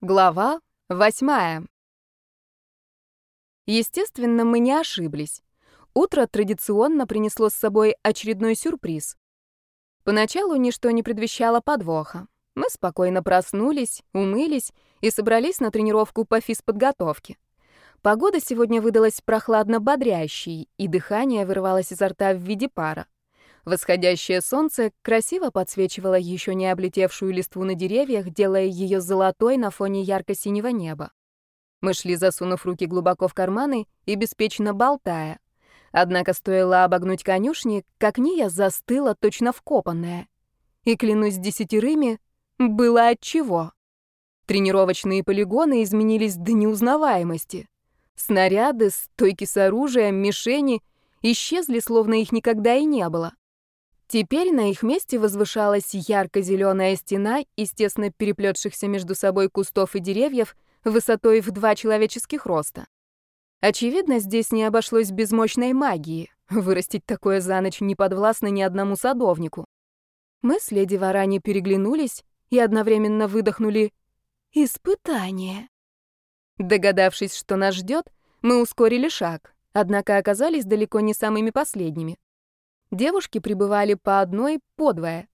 Глава восьмая. Естественно, мы не ошиблись. Утро традиционно принесло с собой очередной сюрприз. Поначалу ничто не предвещало подвоха. Мы спокойно проснулись, умылись и собрались на тренировку по физподготовке. Погода сегодня выдалась прохладно-бодрящей, и дыхание вырывалось изо рта в виде пара. Восходящее солнце красиво подсвечивало еще не облетевшую листву на деревьях, делая ее золотой на фоне ярко-синего неба. Мы шли, засунув руки глубоко в карманы и беспечно болтая. Однако стоило обогнуть конюшни, как Ния застыла, точно вкопанная. И, клянусь десятерыми, было отчего. Тренировочные полигоны изменились до неузнаваемости. Снаряды, стойки с оружием, мишени исчезли, словно их никогда и не было. Теперь на их месте возвышалась ярко-зеленая стена из тесно переплетшихся между собой кустов и деревьев высотой в два человеческих роста. Очевидно, здесь не обошлось без мощной магии. Вырастить такое за ночь не подвластно ни одному садовнику. Мы с леди Варани переглянулись и одновременно выдохнули «Испытание». Догадавшись, что нас ждет, мы ускорили шаг, однако оказались далеко не самыми последними. Девушки прибывали по одной, по двое.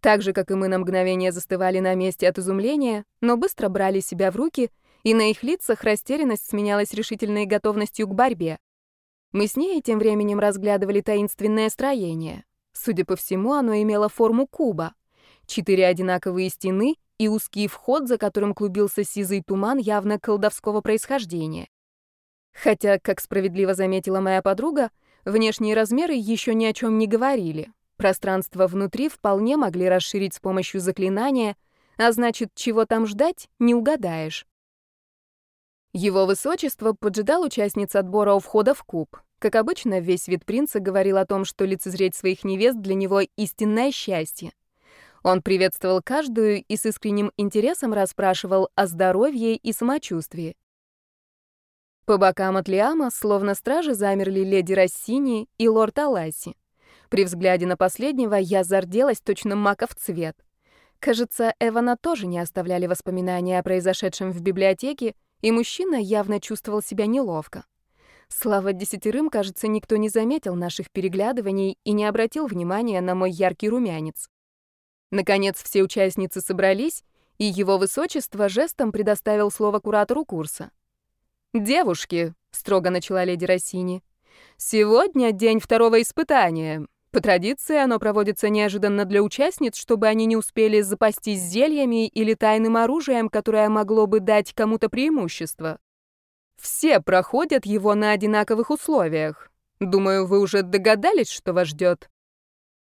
Так же, как и мы на мгновение застывали на месте от изумления, но быстро брали себя в руки, и на их лицах растерянность сменялась решительной готовностью к борьбе. Мы с ней тем временем разглядывали таинственное строение. Судя по всему, оно имело форму куба. Четыре одинаковые стены и узкий вход, за которым клубился сизый туман явно колдовского происхождения. Хотя, как справедливо заметила моя подруга, Внешние размеры еще ни о чем не говорили. Пространство внутри вполне могли расширить с помощью заклинания, а значит, чего там ждать, не угадаешь. Его высочество поджидал участниц отбора у входа в куб. Как обычно, весь вид принца говорил о том, что лицезреть своих невест для него истинное счастье. Он приветствовал каждую и с искренним интересом расспрашивал о здоровье и самочувствии. По бокам от Лиама, словно стражи, замерли леди Рассини и лорд Аласи. При взгляде на последнего я зарделась точно маков цвет. Кажется, Эвана тоже не оставляли воспоминания о произошедшем в библиотеке, и мужчина явно чувствовал себя неловко. Слава десятерым, кажется, никто не заметил наших переглядываний и не обратил внимания на мой яркий румянец. Наконец, все участницы собрались, и его высочество жестом предоставил слово куратору курса. «Девушки», — строго начала леди Россини, — «сегодня день второго испытания. По традиции оно проводится неожиданно для участниц, чтобы они не успели запастись зельями или тайным оружием, которое могло бы дать кому-то преимущество. Все проходят его на одинаковых условиях. Думаю, вы уже догадались, что вас ждет.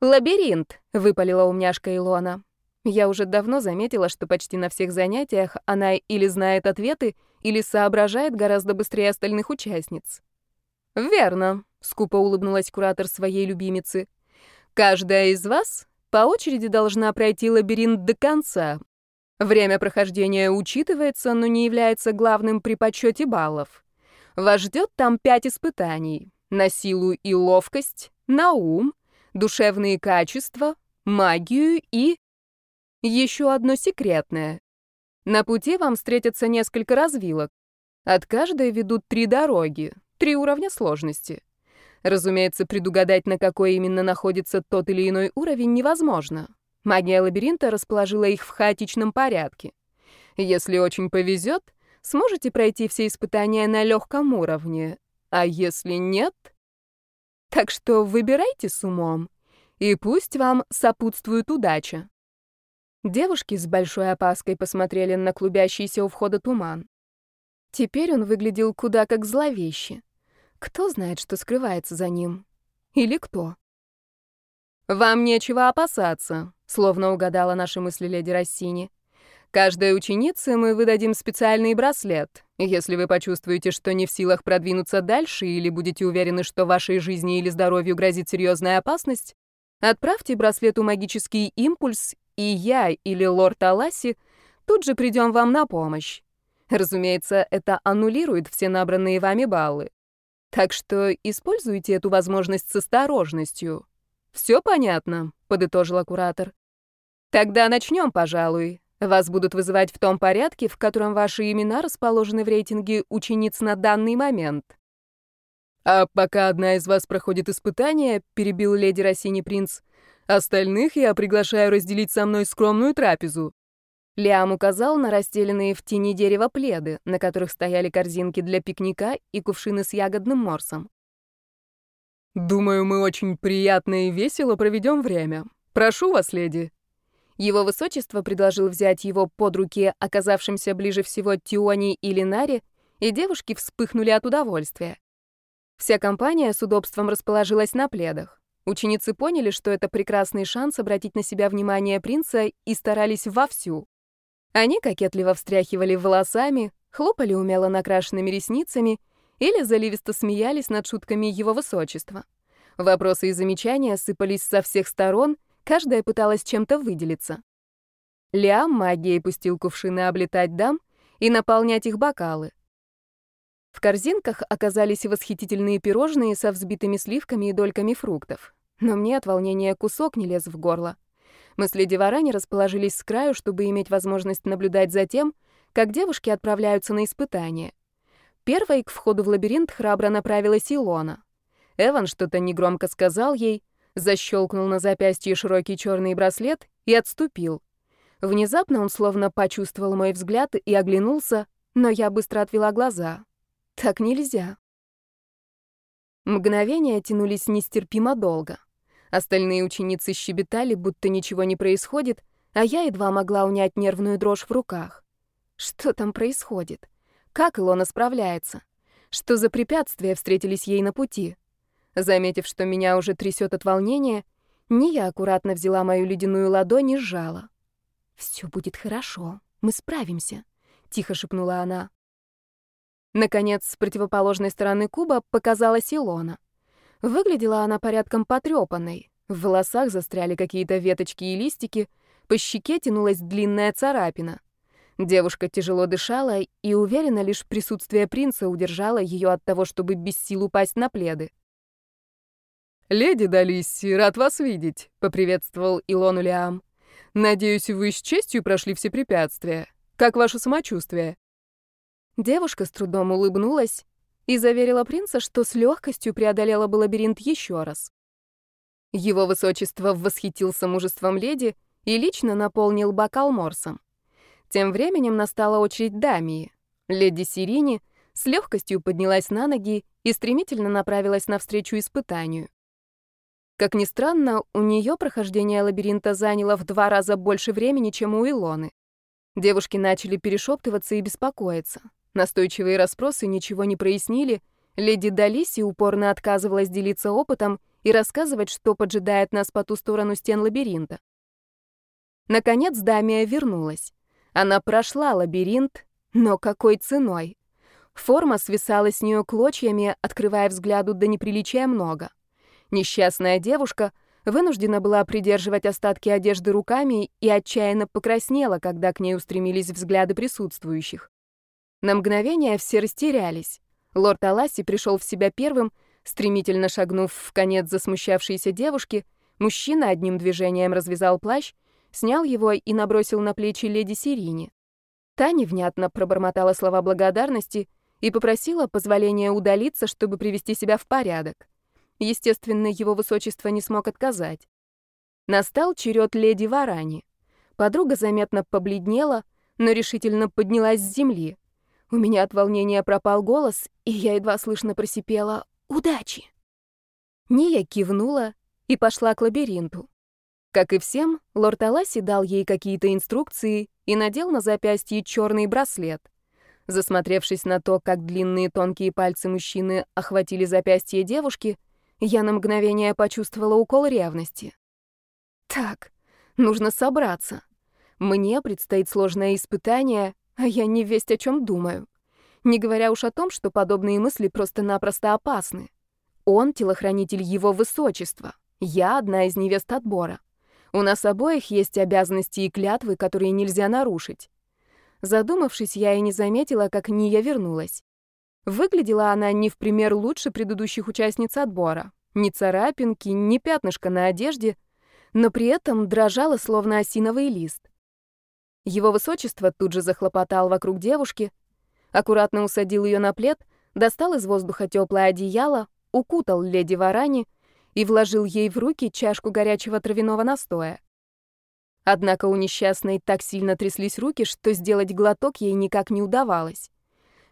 «Лабиринт», — выпалила умняшка Илона. Я уже давно заметила, что почти на всех занятиях она или знает ответы, или соображает гораздо быстрее остальных участниц. «Верно», — скупо улыбнулась куратор своей любимицы. «Каждая из вас по очереди должна пройти лабиринт до конца. Время прохождения учитывается, но не является главным при подсчете баллов. Вас ждет там пять испытаний. На силу и ловкость, на ум, душевные качества, магию и... Еще одно секретное. На пути вам встретятся несколько развилок. От каждой ведут три дороги, три уровня сложности. Разумеется, предугадать, на какой именно находится тот или иной уровень, невозможно. Магия лабиринта расположила их в хаотичном порядке. Если очень повезет, сможете пройти все испытания на легком уровне, а если нет... Так что выбирайте с умом, и пусть вам сопутствует удача. Девушки с большой опаской посмотрели на клубящийся у входа туман. Теперь он выглядел куда как зловеще. Кто знает, что скрывается за ним? Или кто? «Вам нечего опасаться», — словно угадала наши мысли леди Рассини. «Каждой ученице мы выдадим специальный браслет. Если вы почувствуете, что не в силах продвинуться дальше или будете уверены, что вашей жизни или здоровью грозит серьезная опасность, отправьте браслету магический импульс и я или лорд Аласи тут же придем вам на помощь. Разумеется, это аннулирует все набранные вами баллы. Так что используйте эту возможность с осторожностью. Все понятно, подытожила куратор. Тогда начнем, пожалуй. Вас будут вызывать в том порядке, в котором ваши имена расположены в рейтинге учениц на данный момент. А пока одна из вас проходит испытание, перебил леди Рассини принц, остальных я приглашаю разделить со мной скромную трапезу. Лиам указал на расстеленные в тени дерева пледы, на которых стояли корзинки для пикника и кувшины с ягодным морсом. «Думаю, мы очень приятно и весело проведем время. Прошу вас, леди». Его высочество предложил взять его под руки оказавшимся ближе всего Тиони и Линаре, и девушки вспыхнули от удовольствия. Вся компания с удобством расположилась на пледах. Ученицы поняли, что это прекрасный шанс обратить на себя внимание принца и старались вовсю. Они кокетливо встряхивали волосами, хлопали умело накрашенными ресницами или заливисто смеялись над шутками его высочества. Вопросы и замечания сыпались со всех сторон, каждая пыталась чем-то выделиться. Лиам магией пустил кувшины облетать дам и наполнять их бокалы. В корзинках оказались восхитительные пирожные со взбитыми сливками и дольками фруктов. Но мне от волнения кусок не лез в горло. Мы с леди Варани расположились с краю, чтобы иметь возможность наблюдать за тем, как девушки отправляются на испытания. Первой к входу в лабиринт храбро направилась Илона. Эван что-то негромко сказал ей, защелкнул на запястье широкий черный браслет и отступил. Внезапно он словно почувствовал мой взгляд и оглянулся, но я быстро отвела глаза. Так нельзя. Мгновения тянулись нестерпимо долго. Остальные ученицы щебетали, будто ничего не происходит, а я едва могла унять нервную дрожь в руках. Что там происходит? Как Илона справляется? Что за препятствия встретились ей на пути? Заметив, что меня уже трясет от волнения, я аккуратно взяла мою ледяную ладонь и сжала. «Все будет хорошо, мы справимся», — тихо шепнула она. Наконец, с противоположной стороны куба показалась Илона. Выглядела она порядком потрепанной. В волосах застряли какие-то веточки и листики, по щеке тянулась длинная царапина. Девушка тяжело дышала, и уверенно лишь присутствие принца удержало ее от того, чтобы без сил упасть на пледы. «Леди Далисси, рад вас видеть», — поприветствовал Илону Лиам. «Надеюсь, вы с честью прошли все препятствия. Как ваше самочувствие?» Девушка с трудом улыбнулась, и заверила принца, что с легкостью преодолела бы лабиринт еще раз. Его высочество восхитился мужеством леди и лично наполнил бокал морсом. Тем временем настала очередь Дамии. Леди Сирини с легкостью поднялась на ноги и стремительно направилась навстречу испытанию. Как ни странно, у нее прохождение лабиринта заняло в два раза больше времени, чем у Илоны. Девушки начали перешептываться и беспокоиться. Настойчивые расспросы ничего не прояснили. Леди Далиси упорно отказывалась делиться опытом и рассказывать, что поджидает нас по ту сторону стен лабиринта. Наконец Дамия вернулась. Она прошла лабиринт, но какой ценой? Форма свисала с нее клочьями, открывая взгляду до неприличия много. Несчастная девушка вынуждена была придерживать остатки одежды руками и отчаянно покраснела, когда к ней устремились взгляды присутствующих. На мгновение все растерялись. Лорд Аласи пришел в себя первым, стремительно шагнув в конец засмущавшейся девушки, мужчина одним движением развязал плащ, снял его и набросил на плечи леди Сирини. Та невнятно пробормотала слова благодарности и попросила позволения удалиться, чтобы привести себя в порядок. Естественно, его высочество не смог отказать. Настал черед леди Варани. Подруга заметно побледнела, но решительно поднялась с земли. У меня от волнения пропал голос, и я едва слышно просипела «Удачи!». Ния кивнула и пошла к лабиринту. Как и всем, лорд Аласи дал ей какие-то инструкции и надел на запястье черный браслет. Засмотревшись на то, как длинные тонкие пальцы мужчины охватили запястье девушки, я на мгновение почувствовала укол ревности. Так, нужно собраться. Мне предстоит сложное испытание, а я не весть о чем думаю. Не говоря уж о том, что подобные мысли просто-напросто опасны. Он — телохранитель его высочества. Я — одна из невест отбора. У нас обоих есть обязанности и клятвы, которые нельзя нарушить. Задумавшись, я и не заметила, как Ния вернулась. Выглядела она не в пример лучше предыдущих участниц отбора. Ни царапинки, ни пятнышка на одежде, но при этом дрожала, словно осиновый лист. Его высочество тут же захлопотал вокруг девушки, аккуратно усадил ее на плед, достал из воздуха теплое одеяло, укутал леди Варани и вложил ей в руки чашку горячего травяного настоя. Однако у несчастной так сильно тряслись руки, что сделать глоток ей никак не удавалось.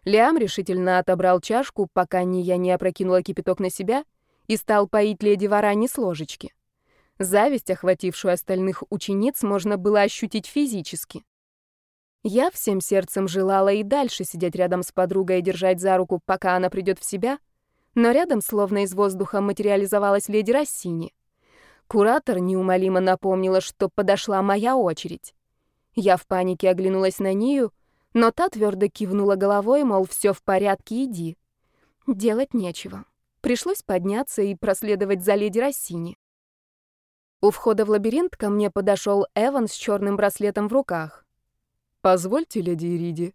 Лиам решительно отобрал чашку, пока я не опрокинула кипяток на себя, и стал поить леди Варани с ложечки. Зависть, охватившую остальных учениц, можно было ощутить физически. Я всем сердцем желала и дальше сидеть рядом с подругой и держать за руку, пока она придет в себя, но рядом, словно из воздуха, материализовалась леди Рассини. Куратор неумолимо напомнила, что подошла моя очередь. Я в панике оглянулась на нее, но та твердо кивнула головой, мол, все в порядке, иди. Делать нечего. Пришлось подняться и проследовать за леди Рассини. У входа в лабиринт ко мне подошел Эван с черным браслетом в руках. «Позвольте, леди Ириди».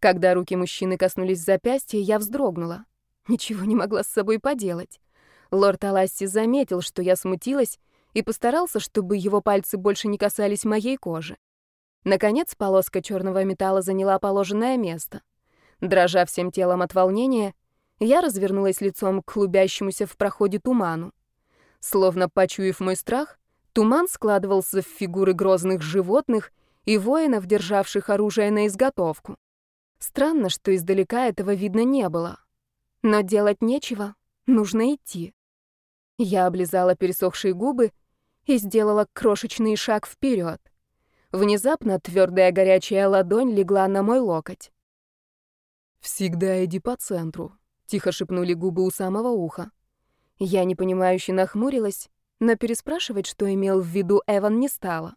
Когда руки мужчины коснулись запястья, я вздрогнула. Ничего не могла с собой поделать. Лорд Аласси заметил, что я смутилась, и постарался, чтобы его пальцы больше не касались моей кожи. Наконец, полоска черного металла заняла положенное место. Дрожа всем телом от волнения, я развернулась лицом к клубящемуся в проходе туману. Словно почуяв мой страх, туман складывался в фигуры грозных животных и воинов, державших оружие на изготовку. Странно, что издалека этого видно не было. Но делать нечего, нужно идти. Я облизала пересохшие губы и сделала крошечный шаг вперед. Внезапно твердая горячая ладонь легла на мой локоть. «Всегда иди по центру», — тихо шепнули губы у самого уха. Я непонимающе нахмурилась, но переспрашивать, что имел в виду Эван, не стала.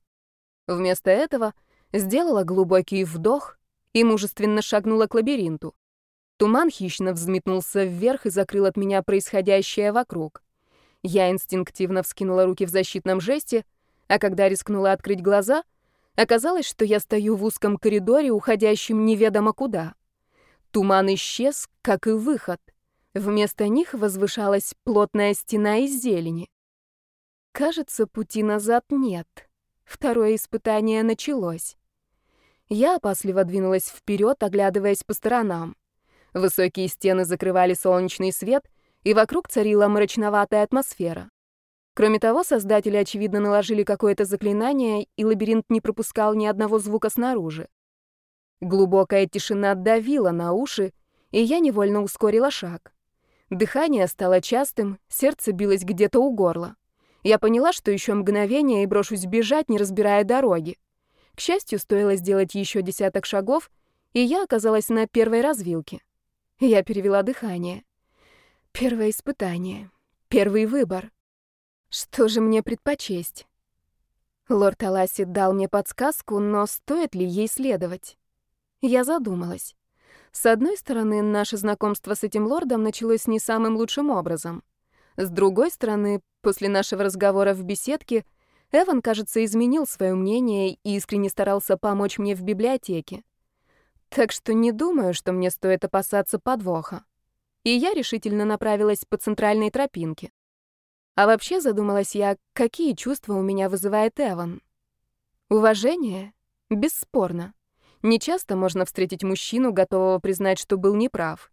Вместо этого сделала глубокий вдох и мужественно шагнула к лабиринту. Туман хищно взметнулся вверх и закрыл от меня происходящее вокруг. Я инстинктивно вскинула руки в защитном жесте, а когда рискнула открыть глаза, оказалось, что я стою в узком коридоре, уходящем неведомо куда. Туман исчез, как и выход. Вместо них возвышалась плотная стена из зелени. Кажется, пути назад нет. Второе испытание началось. Я опасливо двинулась вперед, оглядываясь по сторонам. Высокие стены закрывали солнечный свет, и вокруг царила мрачноватая атмосфера. Кроме того, создатели, очевидно, наложили какое-то заклинание, и лабиринт не пропускал ни одного звука снаружи. Глубокая тишина давила на уши, и я невольно ускорила шаг. Дыхание стало частым, сердце билось где-то у горла. Я поняла, что еще мгновение и брошусь бежать, не разбирая дороги. К счастью, стоило сделать еще десяток шагов, и я оказалась на первой развилке. Я перевела дыхание. Первое испытание. Первый выбор. Что же мне предпочесть? Лорд Аласи дал мне подсказку, но стоит ли ей следовать? Я задумалась. С одной стороны, наше знакомство с этим лордом началось не самым лучшим образом. С другой стороны, после нашего разговора в беседке, Эван, кажется, изменил свое мнение и искренне старался помочь мне в библиотеке. Так что не думаю, что мне стоит опасаться подвоха. И я решительно направилась по центральной тропинке. А вообще задумалась я, какие чувства у меня вызывает Эван. Уважение? Бесспорно. Нечасто можно встретить мужчину, готового признать, что был неправ.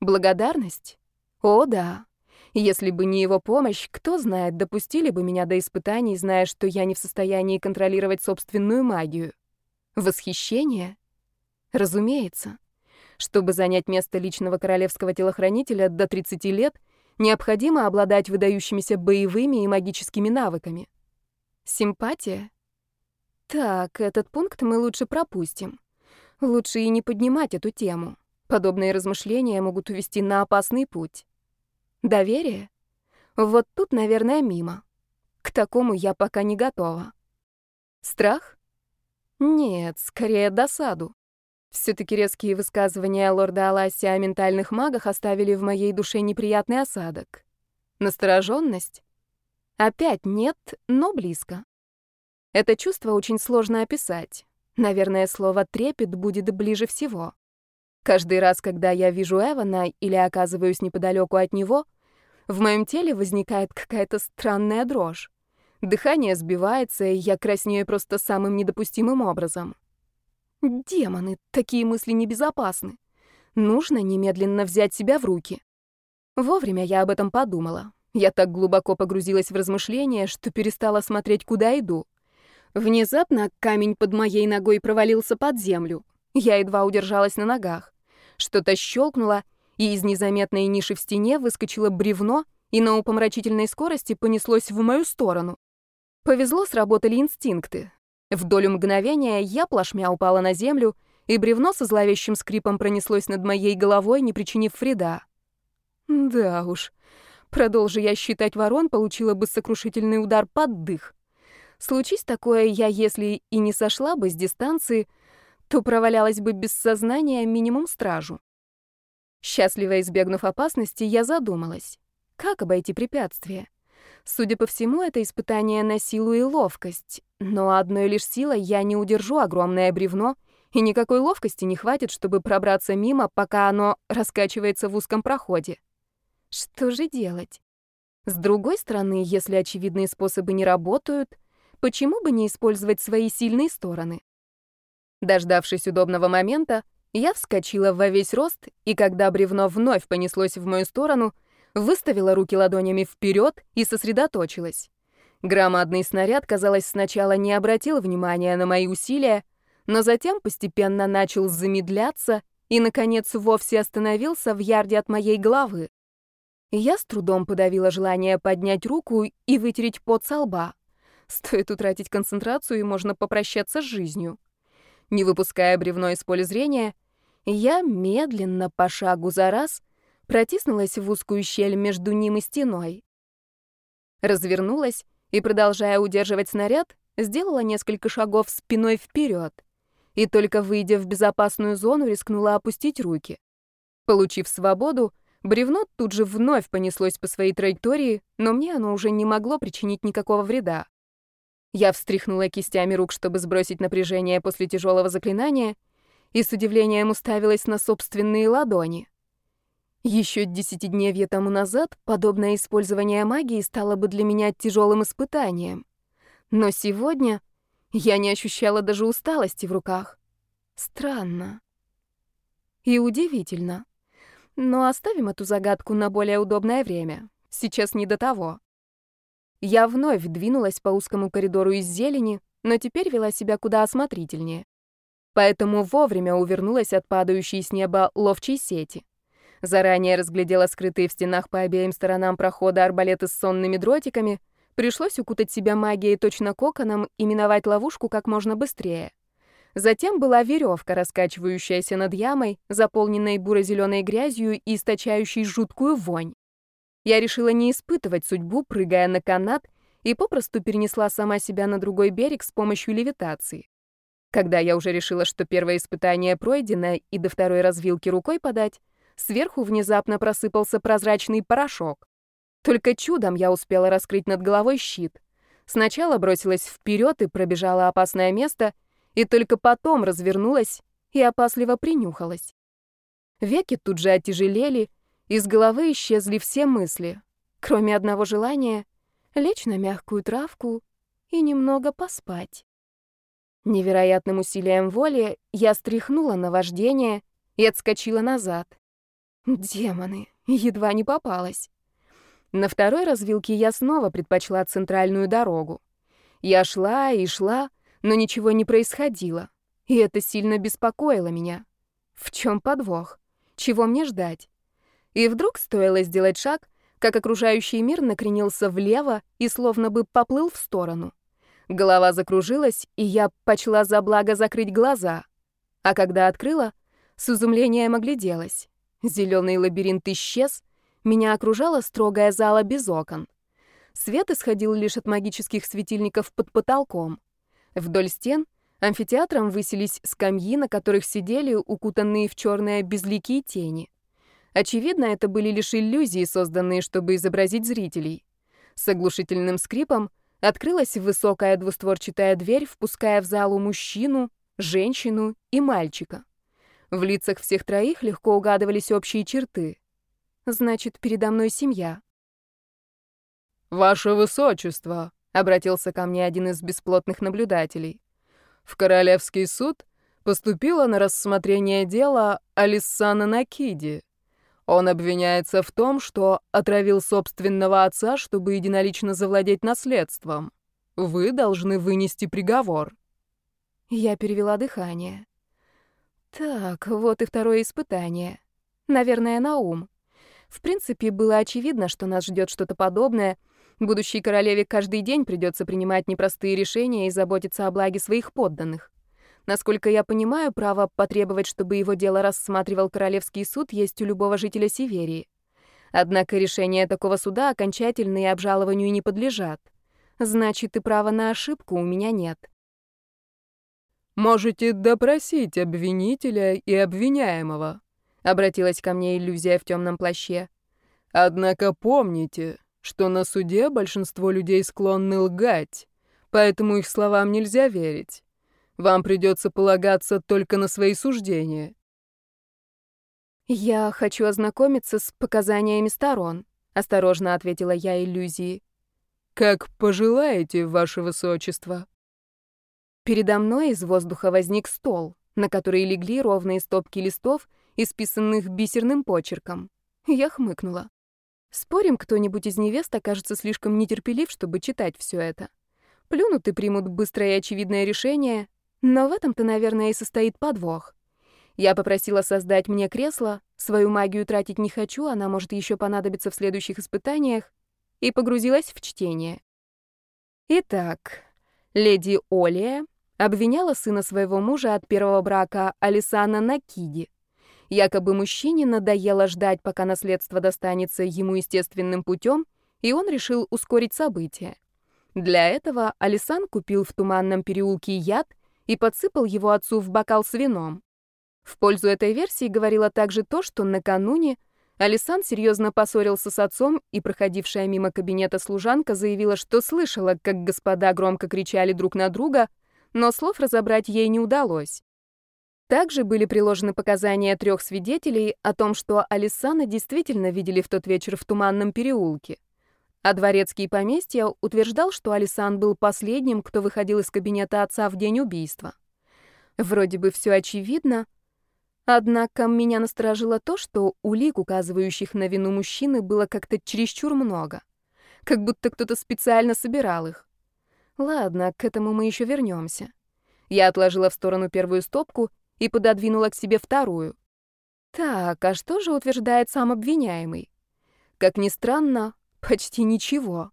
Благодарность? О, да. Если бы не его помощь, кто знает, допустили бы меня до испытаний, зная, что я не в состоянии контролировать собственную магию. Восхищение? Разумеется. Чтобы занять место личного королевского телохранителя до 30 лет, необходимо обладать выдающимися боевыми и магическими навыками. Симпатия? Так, этот пункт мы лучше пропустим. Лучше и не поднимать эту тему. Подобные размышления могут увести на опасный путь. Доверие? Вот тут, наверное, мимо. К такому я пока не готова. Страх? Нет, скорее досаду. Все-таки резкие высказывания лорда Аласи о ментальных магах оставили в моей душе неприятный осадок. Настороженность? Опять нет, но близко. Это чувство очень сложно описать. Наверное, слово «трепет» будет ближе всего. Каждый раз, когда я вижу Эвана или оказываюсь неподалеку от него, в моем теле возникает какая-то странная дрожь. Дыхание сбивается, и я краснею просто самым недопустимым образом. Демоны, такие мысли небезопасны. Нужно немедленно взять себя в руки. Вовремя я об этом подумала. Я так глубоко погрузилась в размышления, что перестала смотреть, куда иду. Внезапно камень под моей ногой провалился под землю. Я едва удержалась на ногах. Что-то щелкнуло, и из незаметной ниши в стене выскочило бревно и на упомрачительной скорости понеслось в мою сторону. Повезло, сработали инстинкты. В долю мгновения я плашмя упала на землю, и бревно со зловещим скрипом пронеслось над моей головой, не причинив вреда. Да уж, продолжи я считать ворон, получила бы сокрушительный удар под дых. Случись такое, я, если и не сошла бы с дистанции, то провалялась бы без сознания минимум стражу. Счастливо избегнув опасности, я задумалась, как обойти препятствие. Судя по всему, это испытание на силу и ловкость, но одной лишь силой я не удержу огромное бревно, и никакой ловкости не хватит, чтобы пробраться мимо, пока оно раскачивается в узком проходе. Что же делать? С другой стороны, если очевидные способы не работают, почему бы не использовать свои сильные стороны? Дождавшись удобного момента, я вскочила во весь рост, и когда бревно вновь понеслось в мою сторону, выставила руки ладонями вперед и сосредоточилась. Громадный снаряд, казалось, сначала не обратил внимания на мои усилия, но затем постепенно начал замедляться и, наконец, вовсе остановился в ярде от моей головы. Я с трудом подавила желание поднять руку и вытереть пот со лба. Стоит утратить концентрацию, и можно попрощаться с жизнью. Не выпуская бревно из поля зрения, я медленно, по шагу за раз, протиснулась в узкую щель между ним и стеной. Развернулась и, продолжая удерживать снаряд, сделала несколько шагов спиной вперед. И только выйдя в безопасную зону, рискнула опустить руки. Получив свободу, бревно тут же вновь понеслось по своей траектории, но мне оно уже не могло причинить никакого вреда. Я встряхнула кистями рук, чтобы сбросить напряжение после тяжелого заклинания, и с удивлением уставилась на собственные ладони. Еще десятидневье тому назад подобное использование магии стало бы для меня тяжелым испытанием. Но сегодня я не ощущала даже усталости в руках. Странно. И удивительно. Но оставим эту загадку на более удобное время. Сейчас не до того. Я вновь двинулась по узкому коридору из зелени, но теперь вела себя куда осмотрительнее. Поэтому вовремя увернулась от падающей с неба ловчей сети. Заранее разглядела скрытые в стенах по обеим сторонам прохода арбалеты с сонными дротиками. Пришлось укутать себя магией точно коконом и миновать ловушку как можно быстрее. Затем была веревка, раскачивающаяся над ямой, заполненной буро-зеленой грязью и источающей жуткую вонь. Я решила не испытывать судьбу, прыгая на канат, и попросту перенесла сама себя на другой берег с помощью левитации. Когда я уже решила, что первое испытание пройдено и до второй развилки рукой подать, сверху внезапно просыпался прозрачный порошок. Только чудом я успела раскрыть над головой щит. Сначала бросилась вперед и пробежала опасное место, и только потом развернулась и опасливо принюхалась. Веки тут же отяжелели, из головы исчезли все мысли, кроме одного желания — лечь на мягкую травку и немного поспать. Невероятным усилием воли я стряхнула на вождение и отскочила назад. Демоны, едва не попалась. На второй развилке я снова предпочла центральную дорогу. Я шла и шла, но ничего не происходило, и это сильно беспокоило меня. В чем подвох? Чего мне ждать? И вдруг стоило сделать шаг, как окружающий мир накренился влево и словно бы поплыл в сторону. Голова закружилась, и я почла за благо закрыть глаза. А когда открыла, с изумлением огляделась. Зеленый лабиринт исчез, меня окружала строгая зала без окон. Свет исходил лишь от магических светильников под потолком. Вдоль стен амфитеатром высились скамьи, на которых сидели укутанные в черные безликие тени. Очевидно, это были лишь иллюзии, созданные, чтобы изобразить зрителей. С оглушительным скрипом открылась высокая двустворчатая дверь, впуская в залу мужчину, женщину и мальчика. В лицах всех троих легко угадывались общие черты. Значит, передо мной семья. «Ваше высочество!» — обратился ко мне один из бесплотных наблюдателей. В Королевский суд поступило на рассмотрение дела Алиссана Накиди. Он обвиняется в том, что отравил собственного отца, чтобы единолично завладеть наследством. Вы должны вынести приговор. Я перевела дыхание. Так, вот и второе испытание. Наверное, на ум. В принципе, было очевидно, что нас ждет что-то подобное. Будущей королеве каждый день придется принимать непростые решения и заботиться о благе своих подданных. Насколько я понимаю, право потребовать, чтобы его дело рассматривал Королевский суд, есть у любого жителя Северии. Однако решения такого суда окончательные обжалованию не подлежат. Значит, и права на ошибку у меня нет. «Можете допросить обвинителя и обвиняемого», — обратилась ко мне иллюзия в темном плаще. «Однако помните, что на суде большинство людей склонны лгать, поэтому их словам нельзя верить. Вам придется полагаться только на свои суждения». «Я хочу ознакомиться с показаниями сторон», — осторожно ответила я иллюзии. «Как пожелаете, ваше высочество». Передо мной из воздуха возник стол, на который легли ровные стопки листов, исписанных бисерным почерком. Я хмыкнула. Спорим, кто-нибудь из невест окажется слишком нетерпелив, чтобы читать все это. Плюнут и примут быстрое и очевидное решение, но в этом-то, наверное, и состоит подвох. Я попросила создать мне кресло, свою магию тратить не хочу, она может еще понадобиться в следующих испытаниях, и погрузилась в чтение. Итак, леди Олия обвиняла сына своего мужа от первого брака Алисана Накиди. Якобы мужчине надоело ждать, пока наследство достанется ему естественным путем, и он решил ускорить события. Для этого Алисан купил в туманном переулке яд и подсыпал его отцу в бокал с вином. В пользу этой версии говорило также то, что накануне Алисан серьезно поссорился с отцом, и проходившая мимо кабинета служанка заявила, что слышала, как господа громко кричали друг на друга — но слов разобрать ей не удалось. Также были приложены показания трех свидетелей о том, что Алисана действительно видели в тот вечер в Туманном переулке. А дворецкий поместья утверждал, что Алисан был последним, кто выходил из кабинета отца в день убийства. Вроде бы все очевидно, однако меня насторожило то, что улик, указывающих на вину мужчины, было как-то чересчур много. Как будто кто-то специально собирал их. Ладно, к этому мы еще вернемся. Я отложила в сторону первую стопку и пододвинула к себе вторую. Так, а что же утверждает сам обвиняемый? Как ни странно, почти ничего.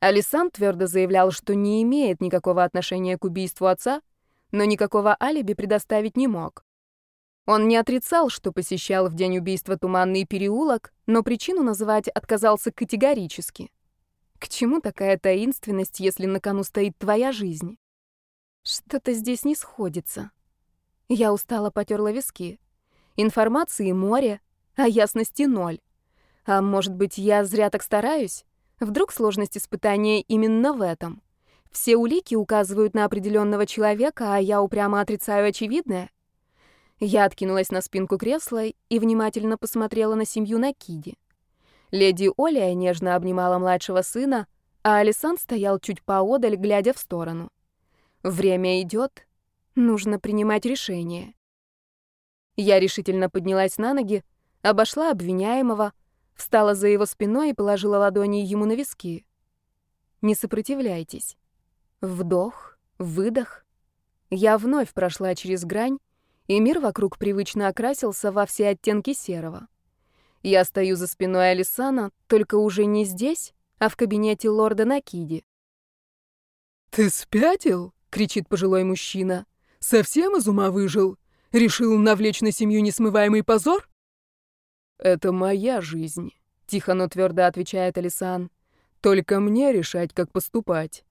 Алисан твердо заявлял, что не имеет никакого отношения к убийству отца, но никакого алиби предоставить не мог. Он не отрицал, что посещал в день убийства Туманный переулок, но причину называть отказался категорически. К чему такая таинственность, если на кону стоит твоя жизнь? Что-то здесь не сходится. Я устало потерла виски. Информации море, а ясности ноль. А может быть, я зря так стараюсь? Вдруг сложность испытания именно в этом? Все улики указывают на определенного человека, а я упрямо отрицаю очевидное? Я откинулась на спинку кресла и внимательно посмотрела на семью Накиди. Леди Оля нежно обнимала младшего сына, а Алисан стоял чуть поодаль, глядя в сторону. Время идет, нужно принимать решение. Я решительно поднялась на ноги, обошла обвиняемого, встала за его спиной и положила ладони ему на виски. Не сопротивляйтесь. Вдох, выдох. Я вновь прошла через грань, и мир вокруг привычно окрасился во все оттенки серого. Я стою за спиной Алисана, только уже не здесь, а в кабинете лорда Накиди. «Ты спятил?» — кричит пожилой мужчина. «Совсем из ума выжил? Решил навлечь на семью несмываемый позор?» «Это моя жизнь», — тихо, но твердо отвечает Алисан. «Только мне решать, как поступать».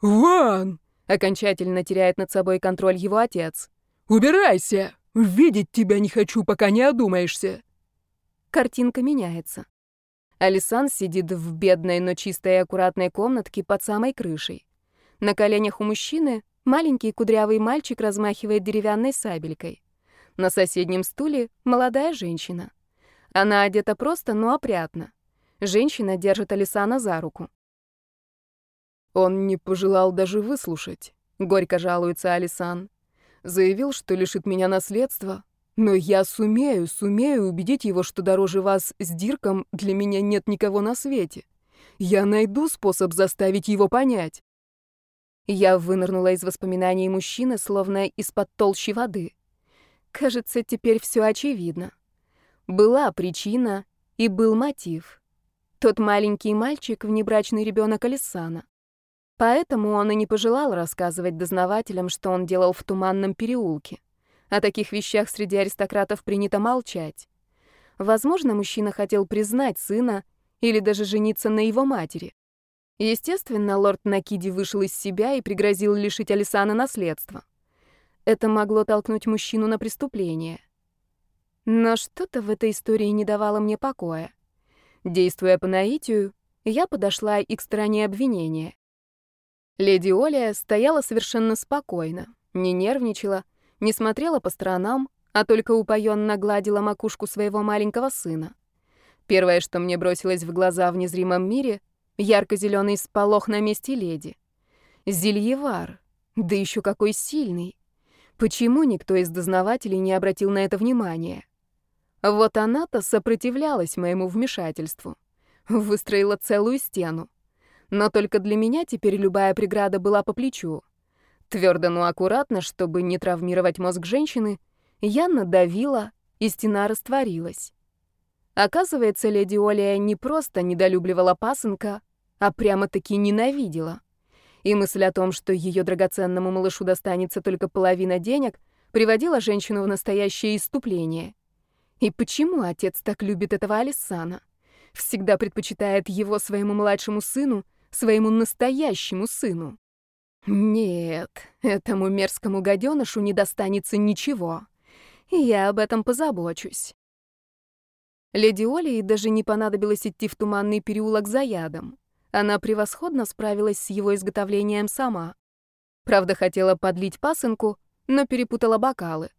«Ван!» — окончательно теряет над собой контроль его отец. «Убирайся! Видеть тебя не хочу, пока не одумаешься!» Картинка меняется. Алисан сидит в бедной, но чистой и аккуратной комнатке под самой крышей. На коленях у мужчины маленький кудрявый мальчик размахивает деревянной сабелькой. На соседнем стуле молодая женщина. Она одета просто, но опрятно. Женщина держит Алисана за руку. Он не пожелал даже выслушать, горько жалуется Алисан. Заявил, что лишит меня наследства, но я сумею, сумею убедить его, что дороже вас с Дирком для меня нет никого на свете. Я найду способ заставить его понять. Я вынырнула из воспоминаний мужчины, словно из-под толщи воды. Кажется, теперь все очевидно. Была причина и был мотив. Тот маленький мальчик — внебрачный ребенок Алисана. Поэтому он и не пожелал рассказывать дознавателям, что он делал в туманном переулке. О таких вещах среди аристократов принято молчать. Возможно, мужчина хотел признать сына или даже жениться на его матери. Естественно, лорд Накиди вышел из себя и пригрозил лишить Алисана наследства. Это могло толкнуть мужчину на преступление. Но что-то в этой истории не давало мне покоя. Действуя по наитию, я подошла и к стороне обвинения. Леди Оля стояла совершенно спокойно, не нервничала, не смотрела по сторонам, а только упоенно гладила макушку своего маленького сына. Первое, что мне бросилось в глаза в незримом мире — ярко-зеленый сполох на месте леди. Зельевар. Да еще какой сильный. Почему никто из дознавателей не обратил на это внимания? Вот она-то сопротивлялась моему вмешательству. Выстроила целую стену. Но только для меня теперь любая преграда была по плечу. Твердо, но аккуратно, чтобы не травмировать мозг женщины, я надавила, и стена растворилась. Оказывается, леди Олия не просто недолюбливала пасынка, а прямо-таки ненавидела. И мысль о том, что ее драгоценному малышу достанется только половина денег, приводила женщину в настоящее иступление. И почему отец так любит этого Алисана? Всегда предпочитает его своему младшему сыну, своему настоящему сыну. Нет, этому мерзкому гаденышу не достанется ничего. Я об этом позабочусь. Леди Олии даже не понадобилось идти в туманный переулок за ядом. Она превосходно справилась с его изготовлением сама. Правда, хотела подлить пасынку, но перепутала бокалы.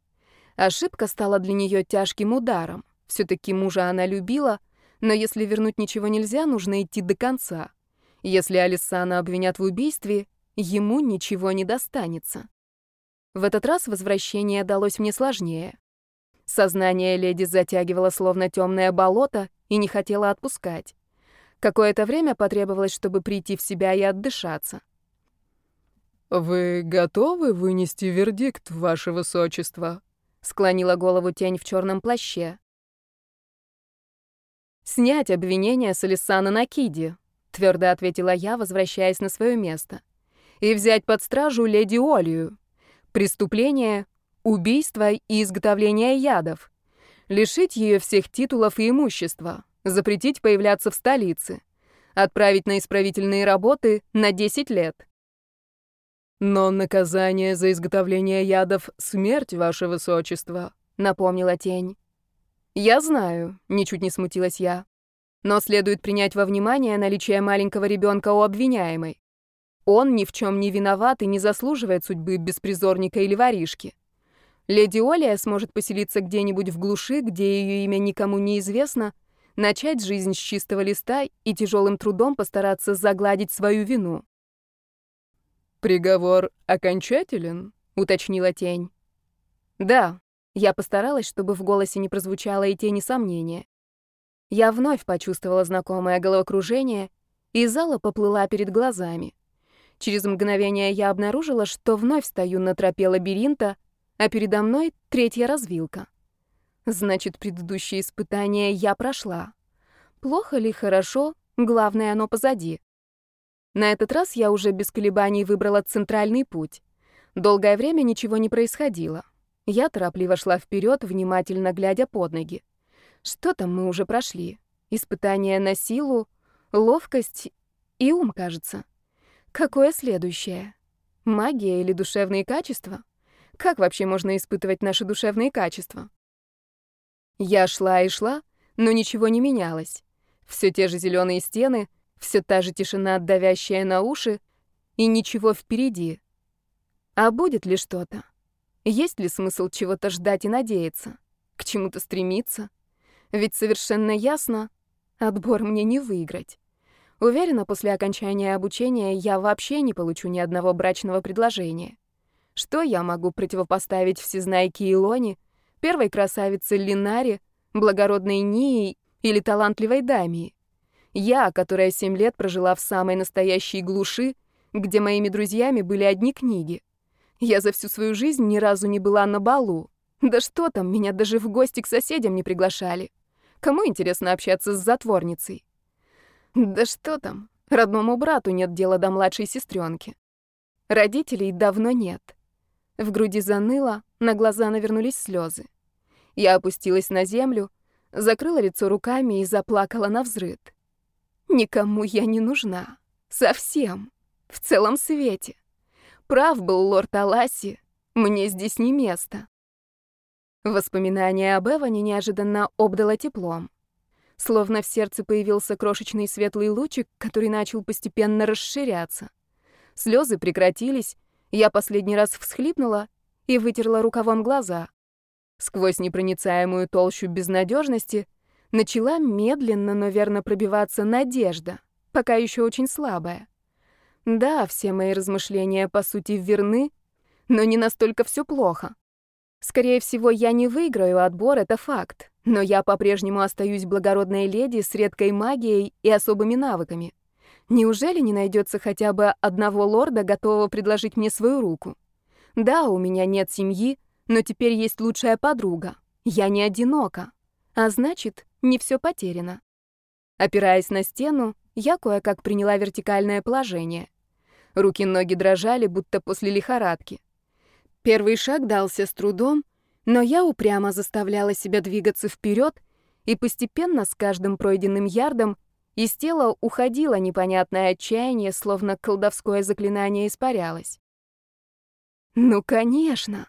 Ошибка стала для нее тяжким ударом. Все-таки мужа она любила, но если вернуть ничего нельзя, нужно идти до конца. Если Алисана обвинят в убийстве, ему ничего не достанется. В этот раз возвращение далось мне сложнее. Сознание леди затягивало словно темное болото и не хотело отпускать. Какое-то время потребовалось, чтобы прийти в себя и отдышаться. «Вы готовы вынести вердикт, ваше высочество?» — склонила голову тень в черном плаще. «Снять обвинение с Алисана на Киди», — твердо ответила я, возвращаясь на свое место. «И взять под стражу леди Олию. Преступление, убийство и изготовление ядов. Лишить ее всех титулов и имущества. Запретить появляться в столице. Отправить на исправительные работы на 10 лет». «Но наказание за изготовление ядов — смерть, ваше высочество», — напомнила тень. «Я знаю», — ничуть не смутилась я. Но следует принять во внимание наличие маленького ребенка у обвиняемой. Он ни в чем не виноват и не заслуживает судьбы беспризорника или воришки. Леди Олия сможет поселиться где-нибудь в глуши, где ее имя никому не известно, начать жизнь с чистого листа и тяжелым трудом постараться загладить свою вину. «Приговор окончателен?» — уточнила тень. «Да», — я постаралась, чтобы в голосе не прозвучало и тени сомнения. Я вновь почувствовала знакомое головокружение, и зала поплыла перед глазами. Через мгновение я обнаружила, что вновь стою на тропе лабиринта, а передо мной третья развилка. Значит, предыдущее испытание я прошла. Плохо ли, хорошо, главное, оно позади. На этот раз я уже без колебаний выбрала центральный путь. Долгое время ничего не происходило. Я торопливо шла вперед, внимательно глядя под ноги. Что там мы уже прошли? Испытание на силу, ловкость и ум, кажется. Какое следующее? Магия или душевные качества? Как вообще можно испытывать наши душевные качества? Я шла и шла, но ничего не менялось. Все те же зеленые стены, все та же тишина, давящая на уши, и ничего впереди. А будет ли что-то? Есть ли смысл чего-то ждать и надеяться? К чему-то стремиться? Ведь совершенно ясно, отбор мне не выиграть. Уверена, после окончания обучения я вообще не получу ни одного брачного предложения. Что я могу противопоставить всезнайке Илоне, первой красавице Линаре, благородной Нии или талантливой Дамии? Я, которая семь лет прожила в самой настоящей глуши, где моими друзьями были одни книги. Я за всю свою жизнь ни разу не была на балу. Да что там, меня даже в гости к соседям не приглашали. Кому интересно общаться с затворницей? Да что там, родному брату нет дела до младшей сестренки. Родителей давно нет. В груди заныло, на глаза навернулись слезы. Я опустилась на землю, закрыла лицо руками и заплакала на взрыд. Никому я не нужна. Совсем. В целом свете. Прав был лорд Аласи. Мне здесь не место. Воспоминание об Эване неожиданно обдало теплом. Словно в сердце появился крошечный светлый лучик, который начал постепенно расширяться. Слезы прекратились, я последний раз всхлипнула и вытерла рукавом глаза. Сквозь непроницаемую толщу безнадежности начала медленно, но верно пробиваться надежда, пока еще очень слабая. Да, все мои размышления по сути верны, но не настолько все плохо. Скорее всего, я не выиграю отбор, это факт но я по-прежнему остаюсь благородной леди с редкой магией и особыми навыками. Неужели не найдется хотя бы одного лорда, готового предложить мне свою руку? Да, у меня нет семьи, но теперь есть лучшая подруга. Я не одинока. А значит, не все потеряно. Опираясь на стену, я кое-как приняла вертикальное положение. Руки-ноги дрожали, будто после лихорадки. Первый шаг дался с трудом, но я упрямо заставляла себя двигаться вперед, и постепенно с каждым пройденным ярдом из тела уходило непонятное отчаяние, словно колдовское заклинание испарялось. Ну, конечно.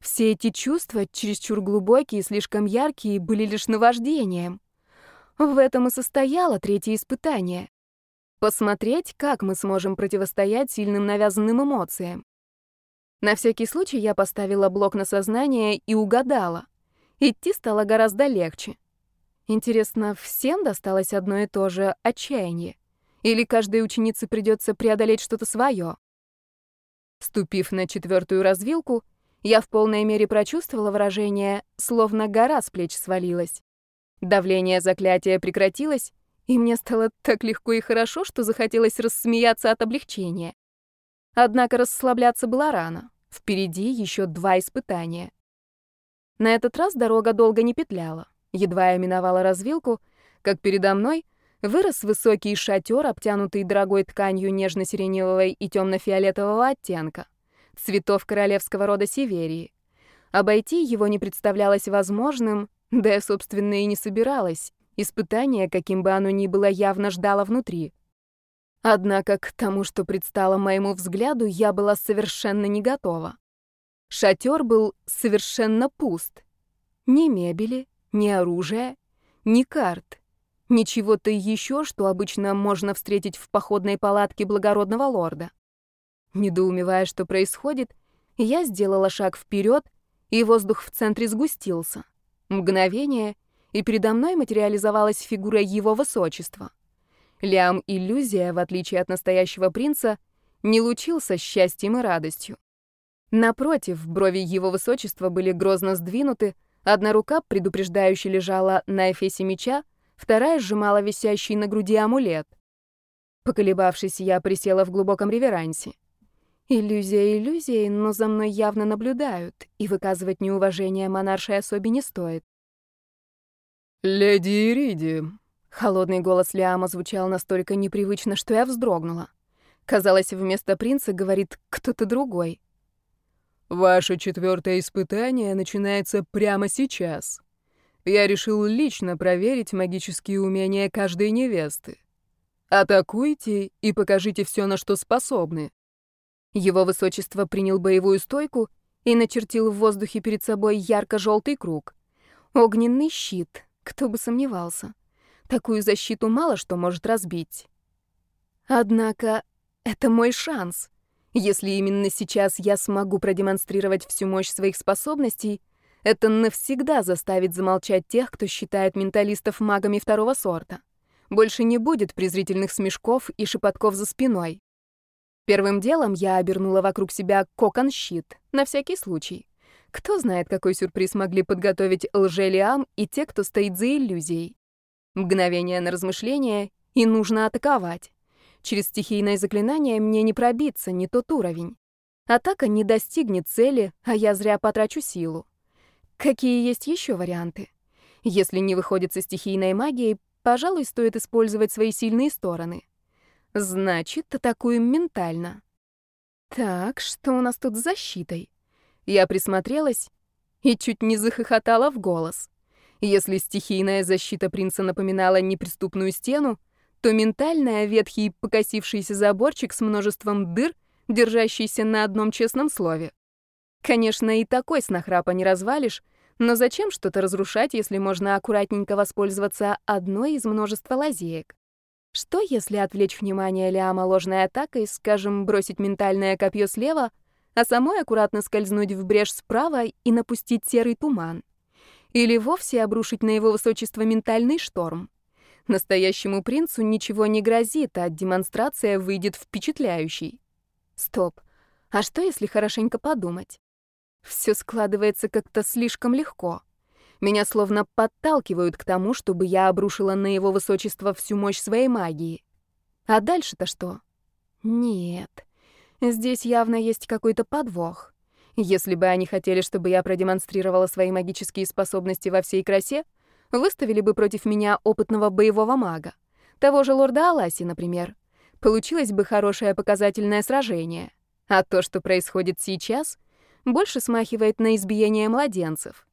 Все эти чувства, чересчур глубокие и слишком яркие, были лишь наваждением. В этом и состояло третье испытание. Посмотреть, как мы сможем противостоять сильным навязанным эмоциям. На всякий случай я поставила блок на сознание и угадала. Идти стало гораздо легче. Интересно, всем досталось одно и то же отчаяние? Или каждой ученице придется преодолеть что-то свое? Ступив на четвертую развилку, я в полной мере прочувствовала выражение «словно гора с плеч свалилась». Давление заклятия прекратилось, и мне стало так легко и хорошо, что захотелось рассмеяться от облегчения. Однако расслабляться было рано. Впереди еще два испытания. На этот раз дорога долго не петляла. Едва я миновала развилку, как передо мной вырос высокий шатер, обтянутый дорогой тканью нежно-сиреневого и темно-фиолетового оттенка, цветов королевского рода Северии. Обойти его не представлялось возможным, да я, собственно, и не собиралась. Испытание, каким бы оно ни было, явно ждало внутри. Однако к тому, что предстало моему взгляду, я была совершенно не готова. Шатер был совершенно пуст. Ни мебели, ни оружия, ни карт, ничего-то еще, что обычно можно встретить в походной палатке благородного лорда. Недоумевая, что происходит, я сделала шаг вперед, и воздух в центре сгустился. Мгновение, и передо мной материализовалась фигура его высочества. Лиам иллюзия, в отличие от настоящего принца, не лучился счастьем и радостью. Напротив, брови его высочества были грозно сдвинуты, одна рука предупреждающе лежала на эфесе меча, вторая сжимала висящий на груди амулет. Поколебавшись, я присела в глубоком реверансе. Иллюзия иллюзией, но за мной явно наблюдают, и выказывать неуважение монаршей особе не стоит. «Леди Ириди», Холодный голос Лиама звучал настолько непривычно, что я вздрогнула. Казалось, вместо принца говорит кто-то другой. «Ваше четвертое испытание начинается прямо сейчас. Я решил лично проверить магические умения каждой невесты. Атакуйте и покажите все, на что способны». Его высочество принял боевую стойку и начертил в воздухе перед собой ярко-желтый круг. Огненный щит, кто бы сомневался. Такую защиту мало что может разбить. Однако это мой шанс. Если именно сейчас я смогу продемонстрировать всю мощь своих способностей, это навсегда заставит замолчать тех, кто считает менталистов магами второго сорта. Больше не будет презрительных смешков и шепотков за спиной. Первым делом я обернула вокруг себя кокон-щит, на всякий случай. Кто знает, какой сюрприз могли подготовить лжелиам и те, кто стоит за иллюзией. Мгновение на размышление, и нужно атаковать. Через стихийное заклинание мне не пробиться, не тот уровень. Атака не достигнет цели, а я зря потрачу силу. Какие есть еще варианты? Если не выходит со стихийной магией, пожалуй, стоит использовать свои сильные стороны. Значит, атакуем ментально. Так, что у нас тут с защитой? Я присмотрелась и чуть не захохотала в голос. Если стихийная защита принца напоминала неприступную стену, то ментальная — ветхий покосившийся заборчик с множеством дыр, держащийся на одном честном слове. Конечно, и такой с нахрапа не развалишь, но зачем что-то разрушать, если можно аккуратненько воспользоваться одной из множества лазеек? Что, если отвлечь внимание Лиама ложной атакой, скажем, бросить ментальное копье слева, а самой аккуратно скользнуть в брешь справа и напустить серый туман? Или вовсе обрушить на его высочество ментальный шторм? Настоящему принцу ничего не грозит, а демонстрация выйдет впечатляющей. Стоп. А что, если хорошенько подумать? Все складывается как-то слишком легко. Меня словно подталкивают к тому, чтобы я обрушила на его высочество всю мощь своей магии. А дальше-то что? Нет. Здесь явно есть какой-то подвох. Если бы они хотели, чтобы я продемонстрировала свои магические способности во всей красе, выставили бы против меня опытного боевого мага. Того же лорда Аласи, например. Получилось бы хорошее показательное сражение. А то, что происходит сейчас, больше смахивает на избиение младенцев.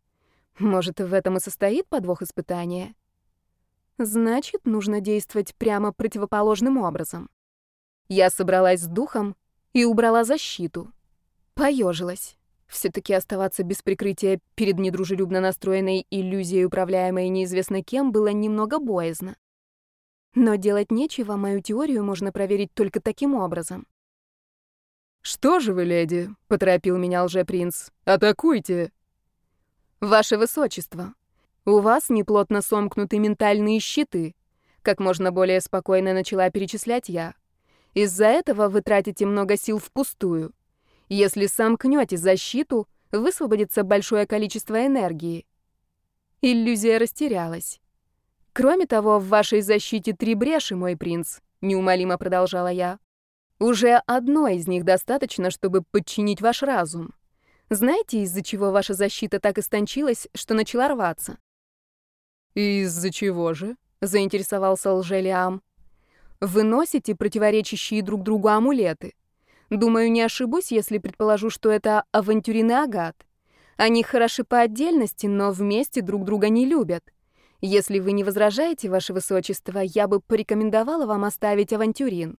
Может, в этом и состоит подвох испытания? Значит, нужно действовать прямо противоположным образом. Я собралась с духом и убрала защиту. Поежилась. Все-таки оставаться без прикрытия перед недружелюбно настроенной иллюзией, управляемой неизвестно кем, было немного боязно. Но делать нечего, мою теорию можно проверить только таким образом. «Что же вы, леди?» — поторопил меня лжепринц. «Атакуйте!» «Ваше высочество, у вас неплотно сомкнуты ментальные щиты», — как можно более спокойно начала перечислять я. «Из-за этого вы тратите много сил впустую. Если сомкнете защиту, высвободится большое количество энергии. Иллюзия растерялась. Кроме того, в вашей защите три бреши, мой принц, неумолимо продолжала я. Уже одной из них достаточно, чтобы подчинить ваш разум. Знаете, из-за чего ваша защита так истончилась, что начала рваться? из-за чего же? заинтересовался лжелиам. Вы носите противоречащие друг другу амулеты. Думаю, не ошибусь, если предположу, что это авантюрин и агат. Они хороши по отдельности, но вместе друг друга не любят. Если вы не возражаете, ваше высочество, я бы порекомендовала вам оставить авантюрин.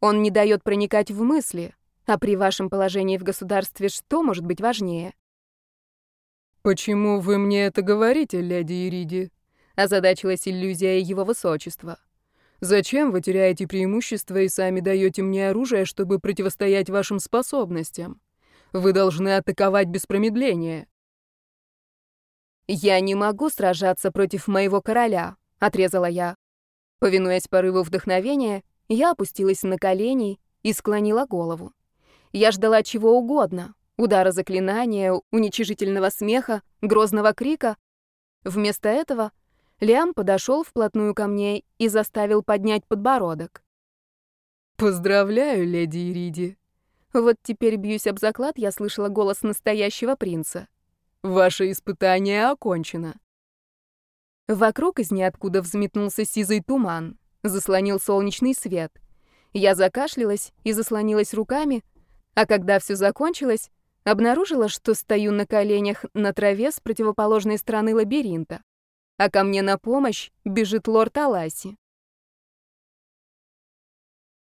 Он не дает проникать в мысли, а при вашем положении в государстве что может быть важнее? «Почему вы мне это говорите, леди Ириди?» — озадачилась иллюзия его высочества. Зачем вы теряете преимущество и сами даете мне оружие, чтобы противостоять вашим способностям? Вы должны атаковать без промедления. Я не могу сражаться против моего короля, отрезала я. Повинуясь порыву вдохновения, я опустилась на колени и склонила голову. Я ждала чего угодно: удара заклинания, уничижительного смеха, грозного крика. Вместо этого Лиам подошел вплотную ко мне и заставил поднять подбородок. «Поздравляю, леди Ириди». Вот теперь бьюсь об заклад, я слышала голос настоящего принца. «Ваше испытание окончено». Вокруг из ниоткуда взметнулся сизый туман, заслонил солнечный свет. Я закашлялась и заслонилась руками, а когда все закончилось, обнаружила, что стою на коленях на траве с противоположной стороны лабиринта а ко мне на помощь бежит лорд Аласи.